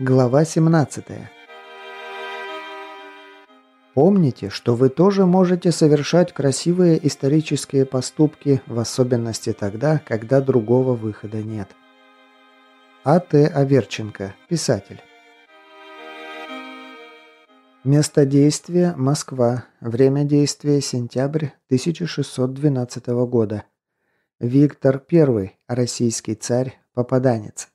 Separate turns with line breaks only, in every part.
Глава 17. Помните, что вы тоже можете совершать красивые исторические поступки, в особенности тогда, когда другого выхода нет. А.Т. Аверченко, писатель. Место действия – Москва. Время действия – сентябрь 1612 года. Виктор I, российский царь, попаданец.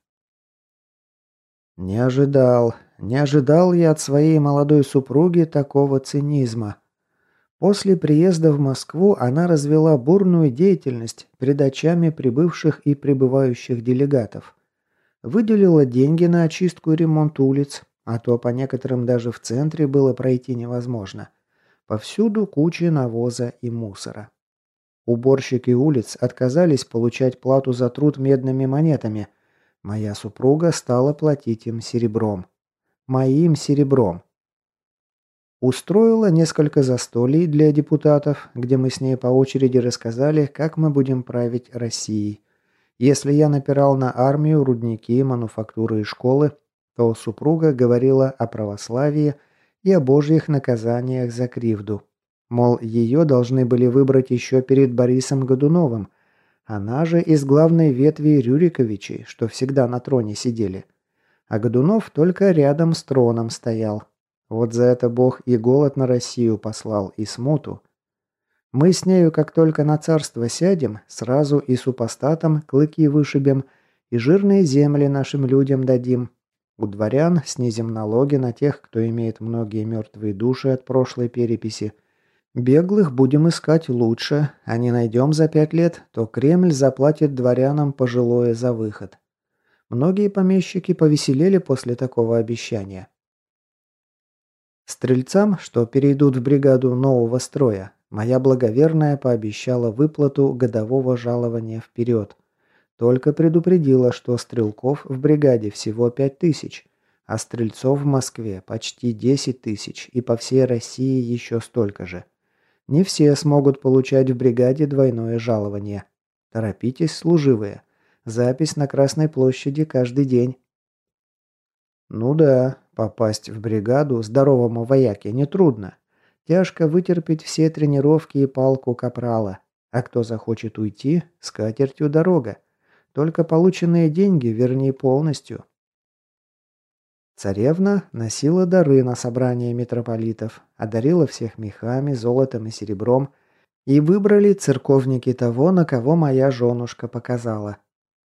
Не ожидал, не ожидал я от своей молодой супруги такого цинизма. После приезда в Москву она развела бурную деятельность перед очами прибывших и прибывающих делегатов. Выделила деньги на очистку и ремонт улиц, а то по некоторым даже в центре было пройти невозможно. Повсюду куча навоза и мусора. Уборщики улиц отказались получать плату за труд медными монетами – Моя супруга стала платить им серебром. Моим серебром. Устроила несколько застолий для депутатов, где мы с ней по очереди рассказали, как мы будем править Россией. Если я напирал на армию, рудники, мануфактуры и школы, то супруга говорила о православии и о божьих наказаниях за кривду. Мол, ее должны были выбрать еще перед Борисом Годуновым – она же из главной ветви Рюриковичей, что всегда на троне сидели. А Годунов только рядом с троном стоял. Вот за это Бог и голод на Россию послал, и смуту. Мы с нею, как только на царство сядем, сразу и супостатам клыки вышибем, и жирные земли нашим людям дадим. У дворян снизим налоги на тех, кто имеет многие мертвые души от прошлой переписи, Беглых будем искать лучше, а не найдем за пять лет, то Кремль заплатит дворянам пожилое за выход. Многие помещики повеселели после такого обещания. Стрельцам, что перейдут в бригаду нового строя, моя благоверная пообещала выплату годового жалования вперед. Только предупредила, что стрелков в бригаде всего пять тысяч, а стрельцов в Москве почти десять тысяч и по всей России еще столько же. Не все смогут получать в бригаде двойное жалование. Торопитесь, служивые. Запись на Красной площади каждый день. Ну да, попасть в бригаду здоровому вояке нетрудно. Тяжко вытерпеть все тренировки и палку капрала. А кто захочет уйти, с катертью дорога. Только полученные деньги верни полностью. Царевна носила дары на собрание митрополитов, одарила всех мехами, золотом и серебром, и выбрали церковники того, на кого моя женушка показала.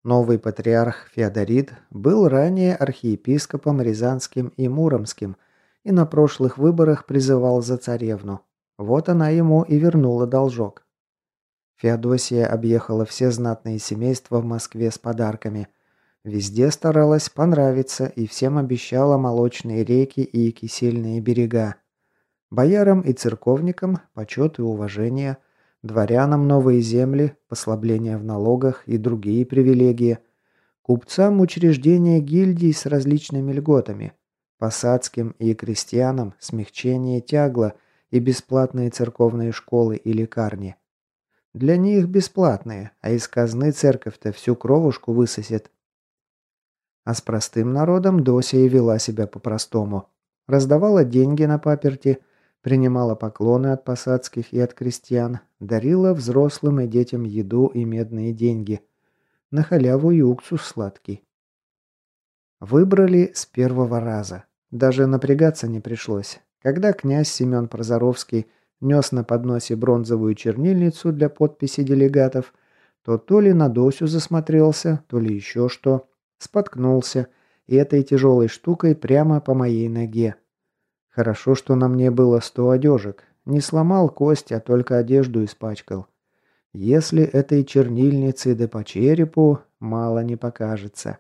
Новый патриарх Феодорит был ранее архиепископом Рязанским и Муромским и на прошлых выборах призывал за царевну. Вот она ему и вернула должок. Феодосия объехала все знатные семейства в Москве с подарками – Везде старалась понравиться и всем обещала молочные реки и кисельные берега. Боярам и церковникам почет и уважение, дворянам новые земли, послабления в налогах и другие привилегии, купцам учреждения гильдий с различными льготами, посадским и крестьянам смягчение тягла и бесплатные церковные школы и лекарни. Для них бесплатные, а из казны церковь-то всю кровушку высосет. А с простым народом Дося и вела себя по-простому. Раздавала деньги на паперти, принимала поклоны от посадских и от крестьян, дарила взрослым и детям еду и медные деньги. На халяву и уксус сладкий. Выбрали с первого раза. Даже напрягаться не пришлось. Когда князь Семен Прозоровский нес на подносе бронзовую чернильницу для подписи делегатов, то то ли на Досю засмотрелся, то ли еще что. Споткнулся, и этой тяжелой штукой прямо по моей ноге. Хорошо, что на мне было сто одежек. Не сломал кость, а только одежду испачкал. Если этой чернильницы да по черепу, мало не покажется.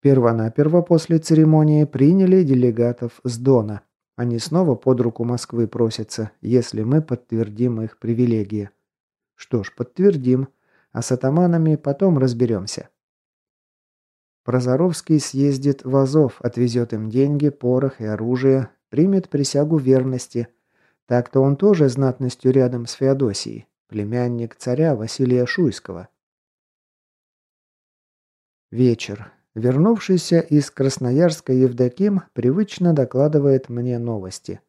Первонаперво после церемонии приняли делегатов с Дона. Они снова под руку Москвы просятся, если мы подтвердим их привилегии. Что ж, подтвердим, а с атаманами потом разберемся. Прозоровский съездит в Азов, отвезет им деньги, порох и оружие, примет присягу верности. Так-то он тоже знатностью рядом с Феодосией, племянник царя Василия Шуйского. Вечер. Вернувшийся из Красноярска Евдоким привычно докладывает мне новости.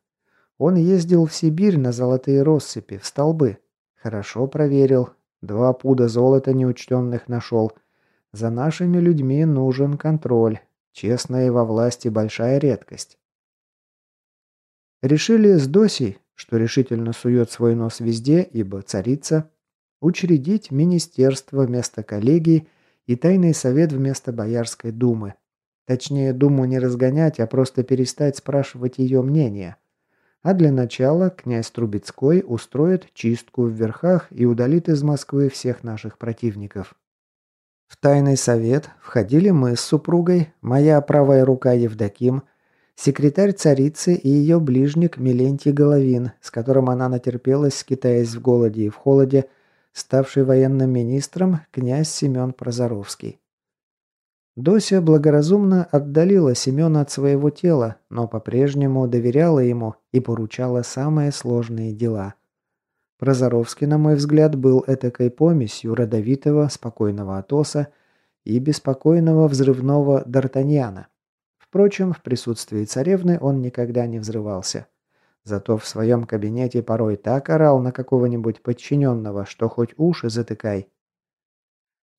Он ездил в Сибирь на золотые россыпи, в столбы. Хорошо проверил. Два пуда золота неучтенных нашел. За нашими людьми нужен контроль. Честная во власти большая редкость. Решили с Досей, что решительно сует свой нос везде, ибо царица, учредить министерство вместо коллегии и тайный совет вместо Боярской думы. Точнее, думу не разгонять, а просто перестать спрашивать ее мнение. А для начала князь Трубецкой устроит чистку в верхах и удалит из Москвы всех наших противников. В тайный совет входили мы с супругой, моя правая рука Евдоким, секретарь царицы и ее ближник Милентий Головин, с которым она натерпелась, скитаясь в голоде и в холоде, ставший военным министром князь Семен Прозоровский. Дося благоразумно отдалила Семена от своего тела, но по-прежнему доверяла ему и поручала самые сложные дела. Прозоровский, на мой взгляд, был этакой помесью родовитого, спокойного Атоса и беспокойного взрывного Д'Артаньяна. Впрочем, в присутствии царевны он никогда не взрывался. Зато в своем кабинете порой так орал на какого-нибудь подчиненного, что хоть уши затыкай.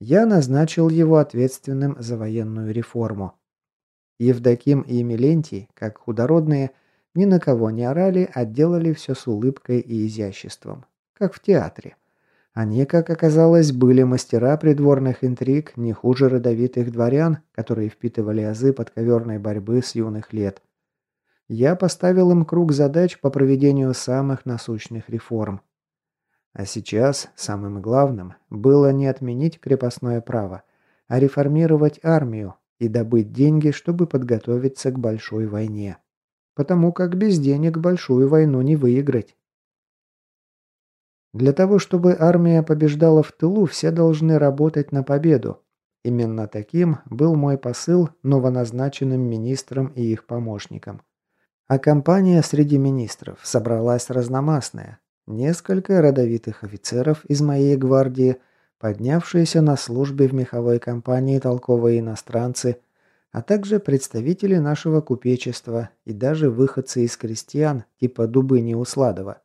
Я назначил его ответственным за военную реформу. Евдоким и Милентий, как худородные, ни на кого не орали, а делали все с улыбкой и изяществом. Как в театре. Они, как оказалось, были мастера придворных интриг не хуже родовитых дворян, которые впитывали азы подковерной борьбы с юных лет – я поставил им круг задач по проведению самых насущных реформ. А сейчас самым главным было не отменить крепостное право, а реформировать армию и добыть деньги, чтобы подготовиться к большой войне. Потому как без денег большую войну не выиграть. Для того, чтобы армия побеждала в тылу, все должны работать на победу. Именно таким был мой посыл новоназначенным министрам и их помощникам. А компания среди министров собралась разномастная. Несколько родовитых офицеров из моей гвардии, поднявшиеся на службе в меховой компании толковые иностранцы, а также представители нашего купечества и даже выходцы из крестьян типа Дубыни Усладова.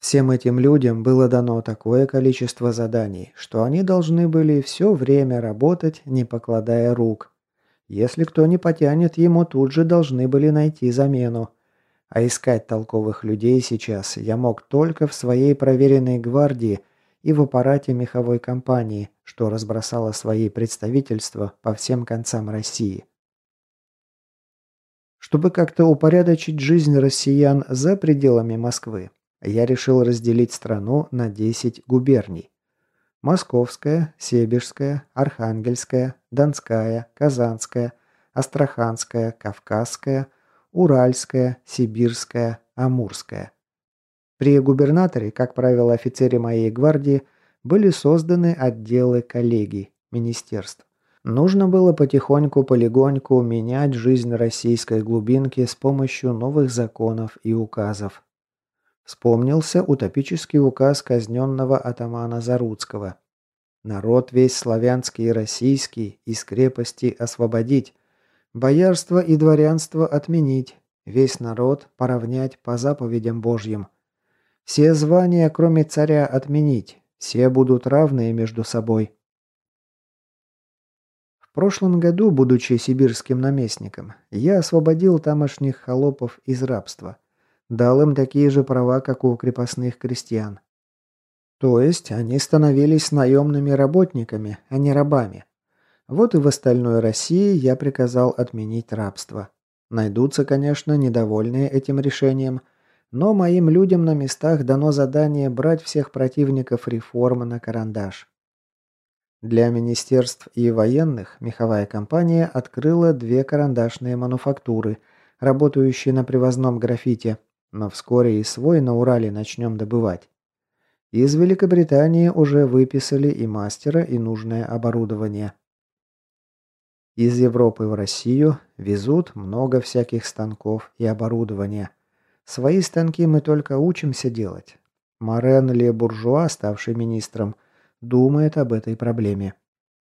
Всем этим людям было дано такое количество заданий, что они должны были все время работать, не покладая рук, если кто не потянет, ему тут же должны были найти замену. А искать толковых людей сейчас я мог только в своей проверенной гвардии и в аппарате меховой компании, что разбросало свои представительства по всем концам России. Чтобы как-то упорядочить жизнь россиян за пределами Москвы, я решил разделить страну на 10 губерний. Московская, Себежская, Архангельская, Донская, Казанская, Астраханская, Кавказская, Уральская, Сибирская, Амурская. При губернаторе, как правило, офицере моей гвардии, были созданы отделы коллегий, министерств. Нужно было потихоньку-полегоньку менять жизнь российской глубинки с помощью новых законов и указов. Вспомнился утопический указ казненного атамана Заруцкого. Народ весь славянский и российский из крепости освободить, боярство и дворянство отменить, весь народ поравнять по заповедям Божьим. Все звания, кроме царя, отменить, все будут равные между собой. В прошлом году, будучи сибирским наместником, я освободил тамошних холопов из рабства – дал им такие же права, как у крепостных крестьян. То есть они становились наемными работниками, а не рабами. Вот и в остальной России я приказал отменить рабство. Найдутся, конечно, недовольные этим решением, но моим людям на местах дано задание брать всех противников реформы на карандаш. Для министерств и военных меховая компания открыла две карандашные мануфактуры, работающие на привозном граффите, но вскоре и свой на Урале начнем добывать. Из Великобритании уже выписали и мастера, и нужное оборудование. Из Европы в Россию везут много всяких станков и оборудования. Свои станки мы только учимся делать. Морен Ле Буржуа, ставший министром, думает об этой проблеме.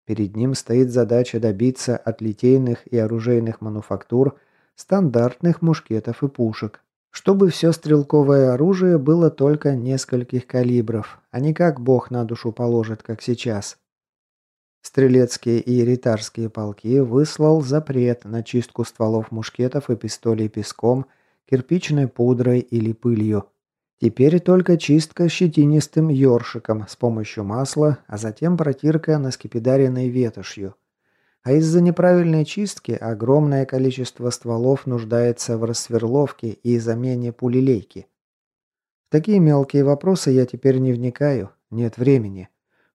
Перед ним стоит задача добиться от литейных и оружейных мануфактур стандартных мушкетов и пушек, чтобы все стрелковое оружие было только нескольких калибров, а не как бог на душу положит, как сейчас. Стрелецкие и ритарские полки выслал запрет на чистку стволов мушкетов и пистолей песком, кирпичной пудрой или пылью. Теперь только чистка щетинистым ёршиком с помощью масла, а затем протирка на скипидаренной ветошью. А из-за неправильной чистки огромное количество стволов нуждается в рассверловке и замене пулелейки. В такие мелкие вопросы я теперь не вникаю, нет времени.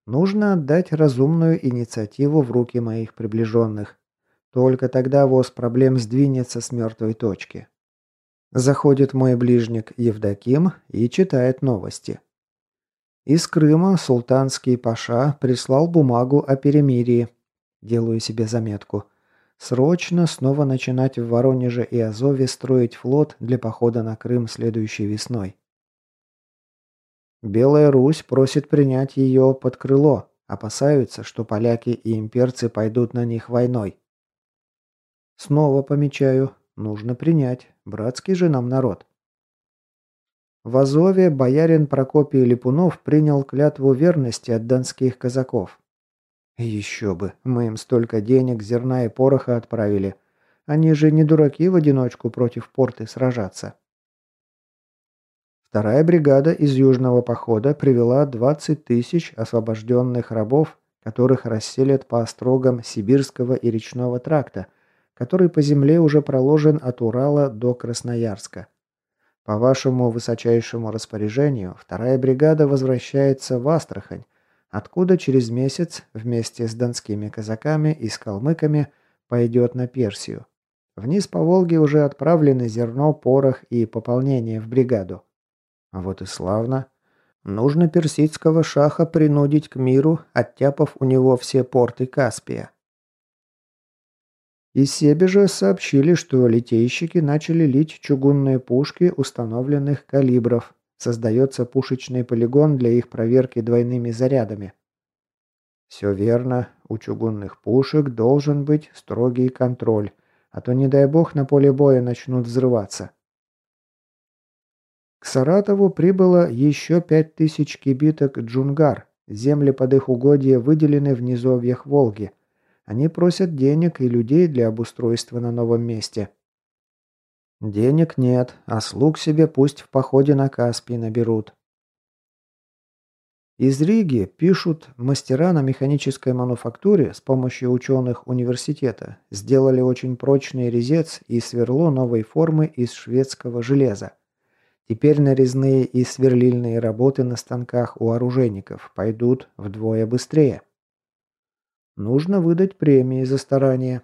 Нужно отдать разумную инициативу в руки моих приближенных. Только тогда ВОЗ проблем сдвинется с мертвой точки. Заходит мой ближник Евдоким и читает новости. Из Крыма султанский паша прислал бумагу о перемирии. Делаю себе заметку. Срочно снова начинать в Воронеже и Азове строить флот для похода на Крым следующей весной. Белая Русь просит принять ее под крыло. Опасаются, что поляки и имперцы пойдут на них войной. Снова помечаю, нужно принять. Братский же нам народ. В Азове боярин Прокопий Липунов принял клятву верности от донских казаков. Еще бы, мы им столько денег, зерна и пороха отправили. Они же не дураки в одиночку против порты сражаться. Вторая бригада из южного похода привела 20 тысяч освобожденных рабов, которых расселят по острогам Сибирского и речного тракта – который по земле уже проложен от Урала до Красноярска. По вашему высочайшему распоряжению, вторая бригада возвращается в Астрахань, откуда через месяц вместе с донскими казаками и с калмыками пойдет на Персию. Вниз по Волге уже отправлены зерно, порох и пополнение в бригаду. А вот и славно. Нужно персидского шаха принудить к миру, оттяпав у него все порты Каспия. Из Себежа сообщили, что литейщики начали лить чугунные пушки установленных калибров. Создается пушечный полигон для их проверки двойными зарядами. Все верно, у чугунных пушек должен быть строгий контроль, а то, не дай бог, на поле боя начнут взрываться. К Саратову прибыло еще пять тысяч кибиток джунгар. Земли под их угодья выделены в низовьях Волги – они просят денег и людей для обустройства на новом месте. Денег нет, а слуг себе пусть в походе на Каспий наберут. Из Риги пишут, мастера на механической мануфактуре с помощью ученых университета сделали очень прочный резец и сверло новой формы из шведского железа. Теперь нарезные и сверлильные работы на станках у оружейников пойдут вдвое быстрее. Нужно выдать премии за старание.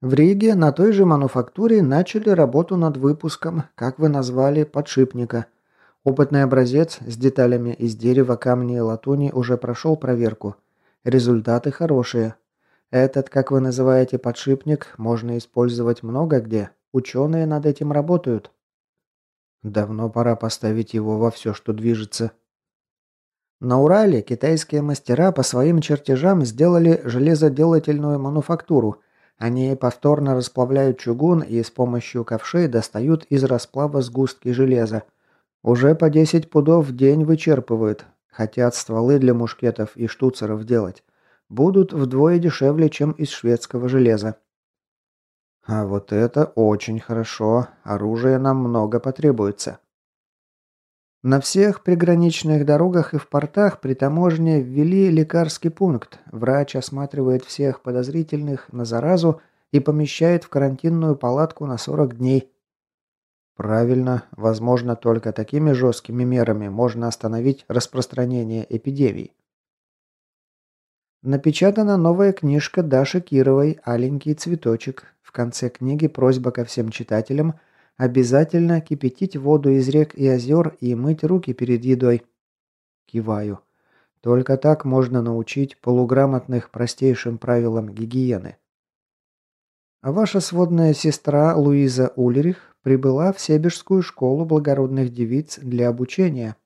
В Риге на той же мануфактуре начали работу над выпуском, как вы назвали, подшипника. Опытный образец с деталями из дерева, камня и латуни уже прошел проверку. Результаты хорошие. Этот, как вы называете, подшипник, можно использовать много где. Ученые над этим работают. Давно пора поставить его во все, что движется. На Урале китайские мастера по своим чертежам сделали железоделательную мануфактуру. Они повторно расплавляют чугун и с помощью ковшей достают из расплава сгустки железа. Уже по 10 пудов в день вычерпывают. Хотят стволы для мушкетов и штуцеров делать. Будут вдвое дешевле, чем из шведского железа. А вот это очень хорошо. Оружия нам много потребуется. На всех приграничных дорогах и в портах при таможне ввели лекарский пункт. Врач осматривает всех подозрительных на заразу и помещает в карантинную палатку на 40 дней. Правильно, возможно, только такими жесткими мерами можно остановить распространение эпидемии. Напечатана новая книжка Даши Кировой «Аленький цветочек». В конце книги просьба ко всем читателям – Обязательно кипятить воду из рек и озер и мыть руки перед едой. Киваю. Только так можно научить полуграмотных простейшим правилам гигиены. А ваша сводная сестра Луиза Ульрих прибыла в Себежскую школу благородных девиц для обучения.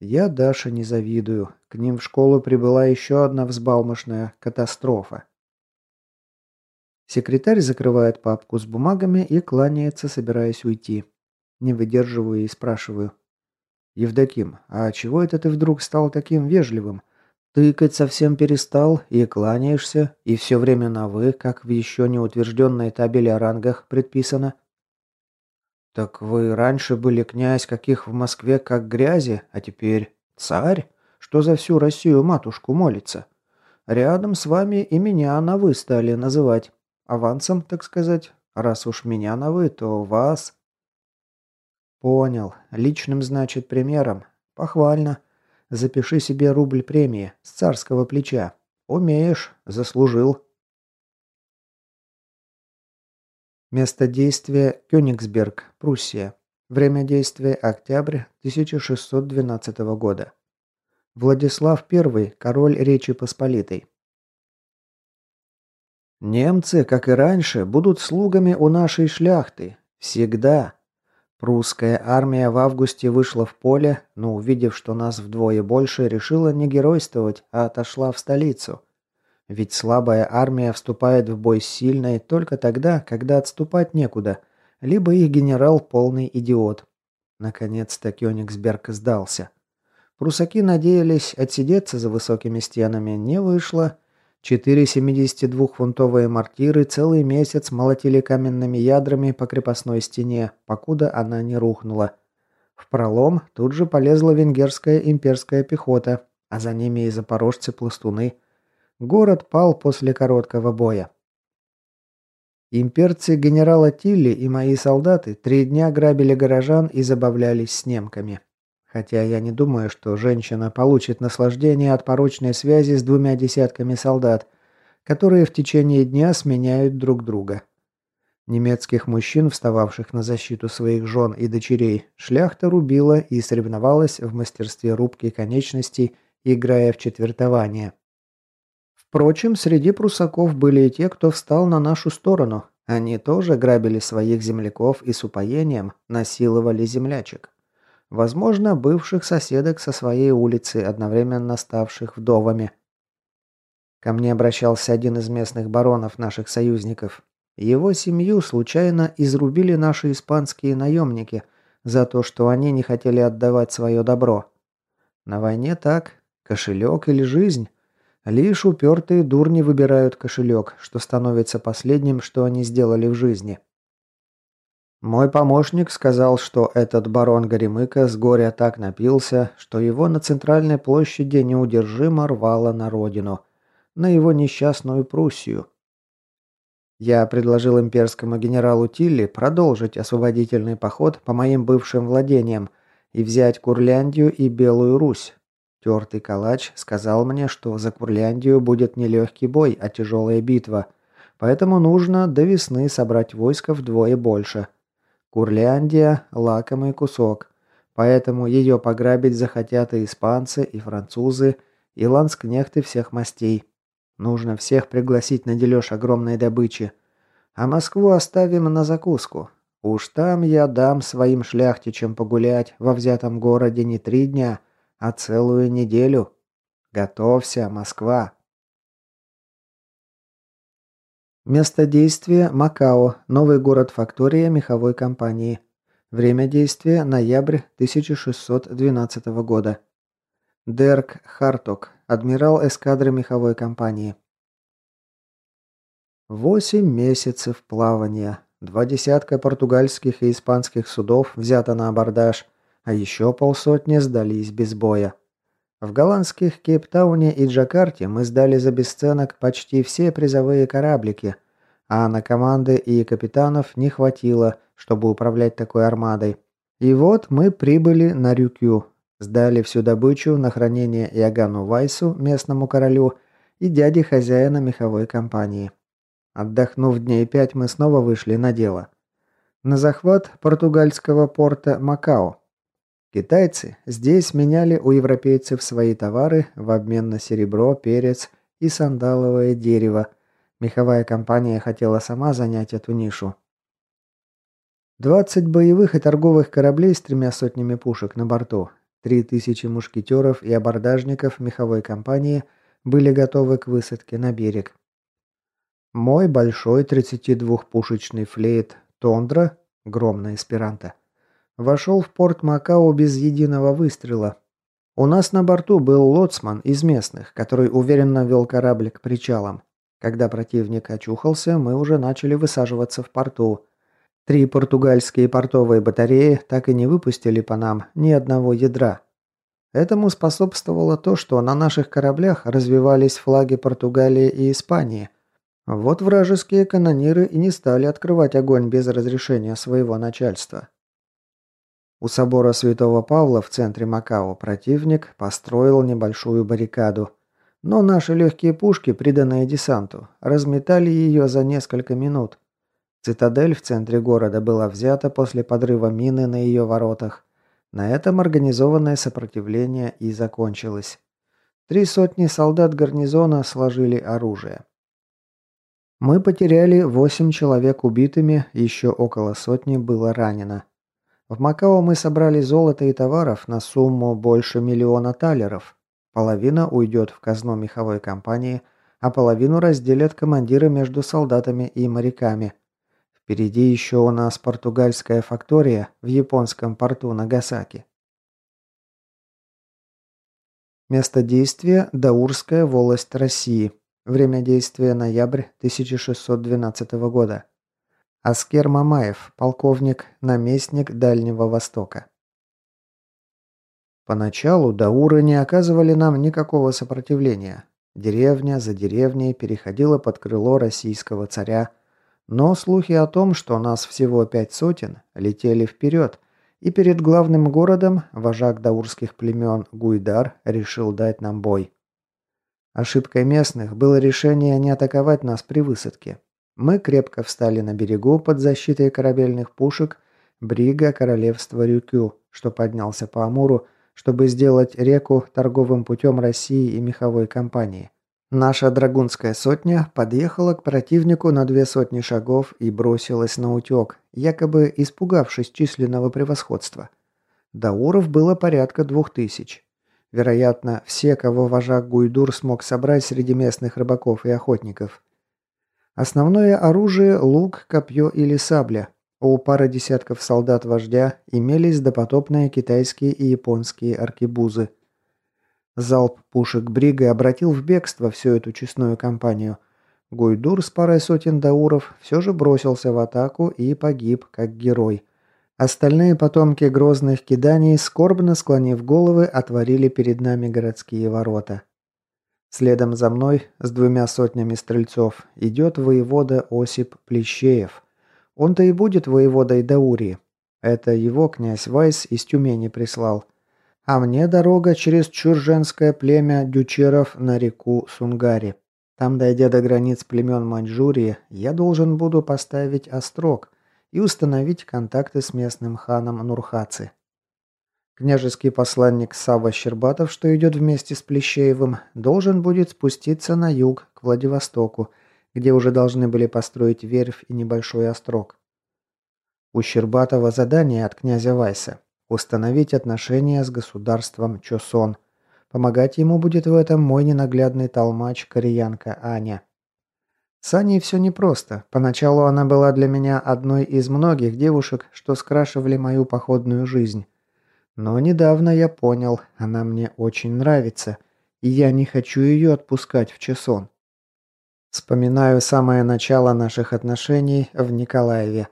Я Даша не завидую. К ним в школу прибыла еще одна взбалмошная катастрофа. Секретарь закрывает папку с бумагами и кланяется, собираясь уйти. Не выдерживаю и спрашиваю. «Евдоким, а чего это ты вдруг стал таким вежливым? Тыкать совсем перестал и кланяешься, и все время на «вы», как в еще не утвержденной табели о рангах предписано?» «Так вы раньше были князь, каких в Москве как грязи, а теперь царь, что за всю Россию матушку молится. Рядом с вами и меня на «вы» стали называть. Авансом, так сказать. Раз уж меня на «вы», то вас...» «Понял. Личным, значит, примером. Похвально. Запиши себе рубль премии с царского плеча. Умеешь. Заслужил». Место действия – Кёнигсберг, Пруссия. Время действия – октябрь 1612 года. Владислав I, король Речи Посполитой. Немцы, как и раньше, будут слугами у нашей шляхты. Всегда. Прусская армия в августе вышла в поле, но увидев, что нас вдвое больше, решила не геройствовать, а отошла в столицу. Ведь слабая армия вступает в бой с сильной только тогда, когда отступать некуда, либо их генерал полный идиот. Наконец-то Кёнигсберг сдался. Прусаки надеялись отсидеться за высокими стенами, не вышло. Четыре 72-фунтовые мортиры целый месяц молотили каменными ядрами по крепостной стене, покуда она не рухнула. В пролом тут же полезла венгерская имперская пехота, а за ними и запорожцы-пластуны. Город пал после короткого боя. Имперцы генерала Тилли и мои солдаты три дня грабили горожан и забавлялись с немками. Хотя я не думаю, что женщина получит наслаждение от порочной связи с двумя десятками солдат, которые в течение дня сменяют друг друга. Немецких мужчин, встававших на защиту своих жен и дочерей, шляхта рубила и соревновалась в мастерстве рубки конечностей, играя в четвертование. Впрочем, среди прусаков были и те, кто встал на нашу сторону. Они тоже грабили своих земляков и с упоением насиловали землячек возможно, бывших соседок со своей улицы, одновременно ставших вдовами. Ко мне обращался один из местных баронов наших союзников. Его семью случайно изрубили наши испанские наемники за то, что они не хотели отдавать свое добро. На войне так, кошелек или жизнь. Лишь упертые дурни выбирают кошелек, что становится последним, что они сделали в жизни. Мой помощник сказал, что этот барон Горемыка с горя так напился, что его на центральной площади неудержимо рвало на родину, на его несчастную Пруссию. Я предложил имперскому генералу Тилли продолжить освободительный поход по моим бывшим владениям и взять Курляндию и Белую Русь. Тертый калач сказал мне, что за Курляндию будет не легкий бой, а тяжелая битва, поэтому нужно до весны собрать войско вдвое больше – Курляндия – лакомый кусок, поэтому ее пограбить захотят и испанцы, и французы, и ланскнехты всех мастей. Нужно всех пригласить на дележ огромной добычи. А Москву оставим на закуску. Уж там я дам своим шляхтичам погулять во взятом городе не три дня, а целую неделю. Готовься, Москва. Место действия – Макао, новый город-фактория меховой компании. Время действия – ноябрь 1612 года. Дерк Харток, адмирал эскадры меховой компании. Восемь месяцев плавания. Два десятка португальских и испанских судов взято на абордаж, а еще полсотни сдались без боя. В голландских Кейптауне и Джакарте мы сдали за бесценок почти все призовые кораблики, а на команды и капитанов не хватило, чтобы управлять такой армадой. И вот мы прибыли на Рюкю, сдали всю добычу на хранение Иоганну Вайсу, местному королю, и дяде хозяина меховой компании. Отдохнув дней пять, мы снова вышли на дело. На захват португальского порта Макао. Китайцы здесь меняли у европейцев свои товары в обмен на серебро, перец и сандаловое дерево. Меховая компания хотела сама занять эту нишу. 20 боевых и торговых кораблей с тремя сотнями пушек на борту, Три тысячи мушкетеров и абордажников меховой компании были готовы к высадке на берег. Мой большой 32-пушечный флейт «Тондра» гром на эсперанто, вошел в порт Макао без единого выстрела. У нас на борту был лоцман из местных, который уверенно вел корабль к причалам. Когда противник очухался, мы уже начали высаживаться в порту. Три португальские портовые батареи так и не выпустили по нам ни одного ядра. Этому способствовало то, что на наших кораблях развивались флаги Португалии и Испании. Вот вражеские канониры и не стали открывать огонь без разрешения своего начальства. У собора Святого Павла в центре Макао противник построил небольшую баррикаду, но наши легкие пушки, приданные десанту, разметали ее за несколько минут. Цитадель в центре города была взята после подрыва мины на ее воротах. На этом организованное сопротивление и закончилось. Три сотни солдат гарнизона сложили оружие. Мы потеряли восемь человек убитыми, еще около сотни было ранено. В Макао мы собрали золото и товаров на сумму больше миллиона талеров. Половина уйдет в казну меховой компании, а половину разделят командиры между солдатами и моряками. Впереди еще у нас португальская фактория в японском порту Нагасаки. Место действия – Даурская волость России. Время действия – ноябрь 1612 года. Аскер Мамаев, полковник, наместник Дальнего Востока. Поначалу дауры не оказывали нам никакого сопротивления. Деревня за деревней переходила под крыло российского царя, но слухи о том, что нас всего пять сотен, летели вперед, и перед главным городом вожак даурских племен Гуйдар решил дать нам бой. Ошибкой местных было решение не атаковать нас при высадке. Мы крепко встали на берегу под защитой корабельных пушек Брига Королевства Рюкю, что поднялся по Амуру, чтобы сделать реку торговым путем России и меховой компании. Наша драгунская сотня подъехала к противнику на две сотни шагов и бросилась на утек, якобы испугавшись численного превосходства. Дауров было порядка двух тысяч. Вероятно, все, кого вожак Гуйдур смог собрать среди местных рыбаков и охотников. Основное оружие – лук, копье или сабля, у пары десятков солдат вождя имелись допотопные китайские и японские аркебузы. Залп пушек Брига обратил в бегство всю эту честную компанию. Гуйдур с парой сотен дауров все же бросился в атаку и погиб как герой. Остальные потомки грозных киданий, скорбно склонив головы, отворили перед нами городские ворота. Следом за мной, с двумя сотнями стрельцов, идет воевода Осип Плещеев – он-то и будет воеводой Даурии. Это его князь Вайс из Тюмени прислал. А мне дорога через чурженское племя дючеров на реку Сунгари. Там, дойдя до границ племен Маньчжурии, я должен буду поставить острог и установить контакты с местным ханом Нурхаци. Княжеский посланник Сава Щербатов, что идет вместе с Плещеевым, должен будет спуститься на юг, к Владивостоку, где уже должны были построить верфь и небольшой острог. У Щербатова задание от князя Вайса – установить отношения с государством Чосон. Помогать ему будет в этом мой ненаглядный толмач кореянка Аня. С Аней все непросто. Поначалу она была для меня одной из многих девушек, что скрашивали мою походную жизнь. Но недавно я понял, она мне очень нравится, и я не хочу ее отпускать в Чесон. Вспоминаю самое начало наших отношений в Николаеве.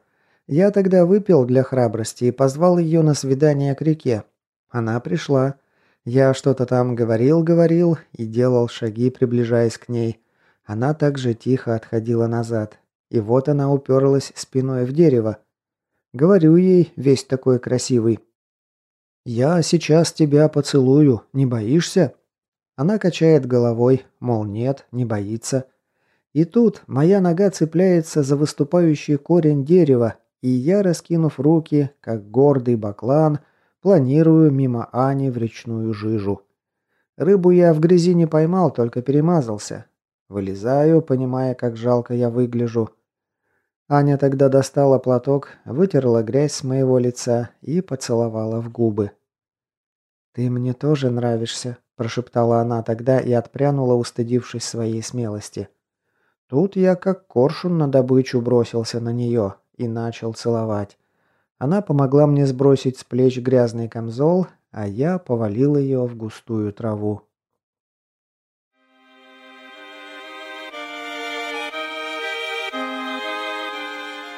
Я тогда выпил для храбрости и позвал ее на свидание к реке. Она пришла. Я что-то там говорил-говорил и делал шаги, приближаясь к ней. Она также тихо отходила назад. И вот она уперлась спиной в дерево. Говорю ей, весь такой красивый. «Я сейчас тебя поцелую, не боишься?» Она качает головой, мол, нет, не боится. И тут моя нога цепляется за выступающий корень дерева, и я, раскинув руки, как гордый баклан, планирую мимо Ани в речную жижу. Рыбу я в грязи не поймал, только перемазался. Вылезаю, понимая, как жалко я выгляжу. Аня тогда достала платок, вытерла грязь с моего лица и поцеловала в губы. «Ты мне тоже нравишься», – прошептала она тогда и отпрянула, устыдившись своей смелости. Тут я как коршун на добычу бросился на нее и начал целовать. Она помогла мне сбросить с плеч грязный камзол, а я повалил ее в густую траву.